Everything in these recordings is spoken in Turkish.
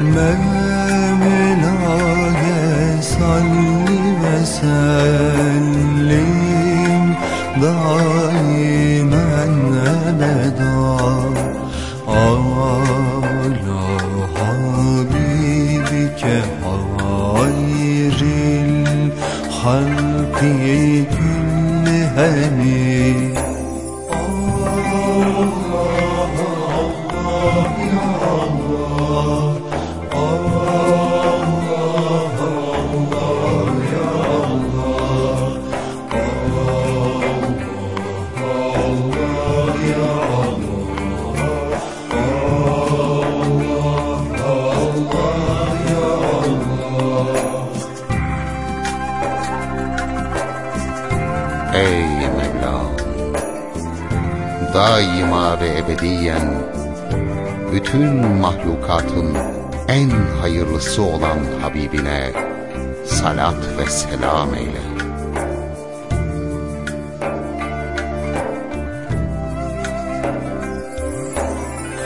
Mevla'ya salli ve sellim daimen ebeda. Ala habibike hayril halki küllihemi Ey Mevlam! Daima ve ebediyen bütün mahlukatın en hayırlısı olan Habibine salat ve selam eyle.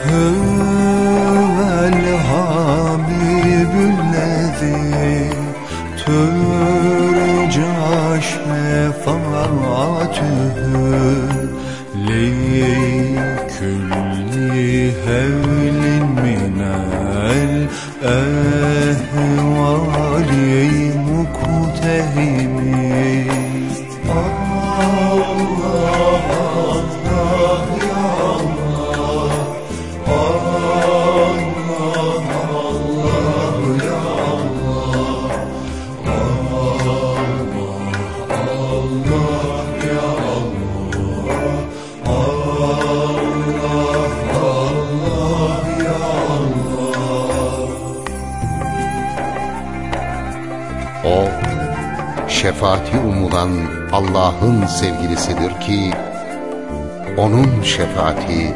Hövel Habibüllezi Türca şefaatühü var O, şefaati umulan Allah'ın sevgilisidir ki, O'nun şefaati,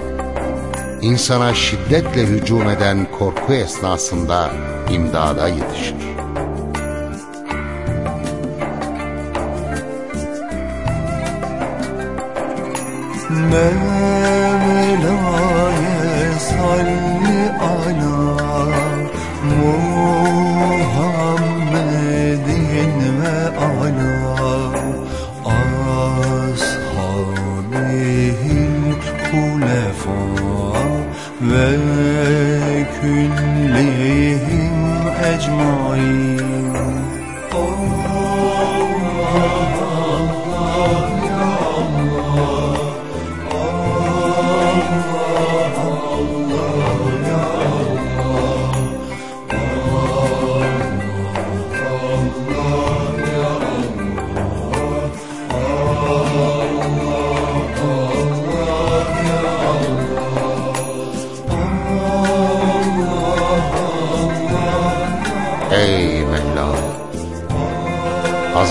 insana şiddetle hücum eden korku esnasında imdada yetişir. Mevla'ya ve küllihim ecmain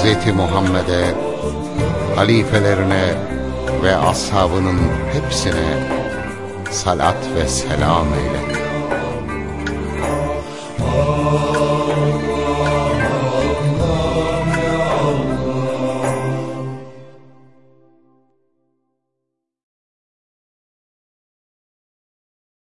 Hz. Muhammed'e, halifelerine ve ashabının hepsine salat ve selam eyle.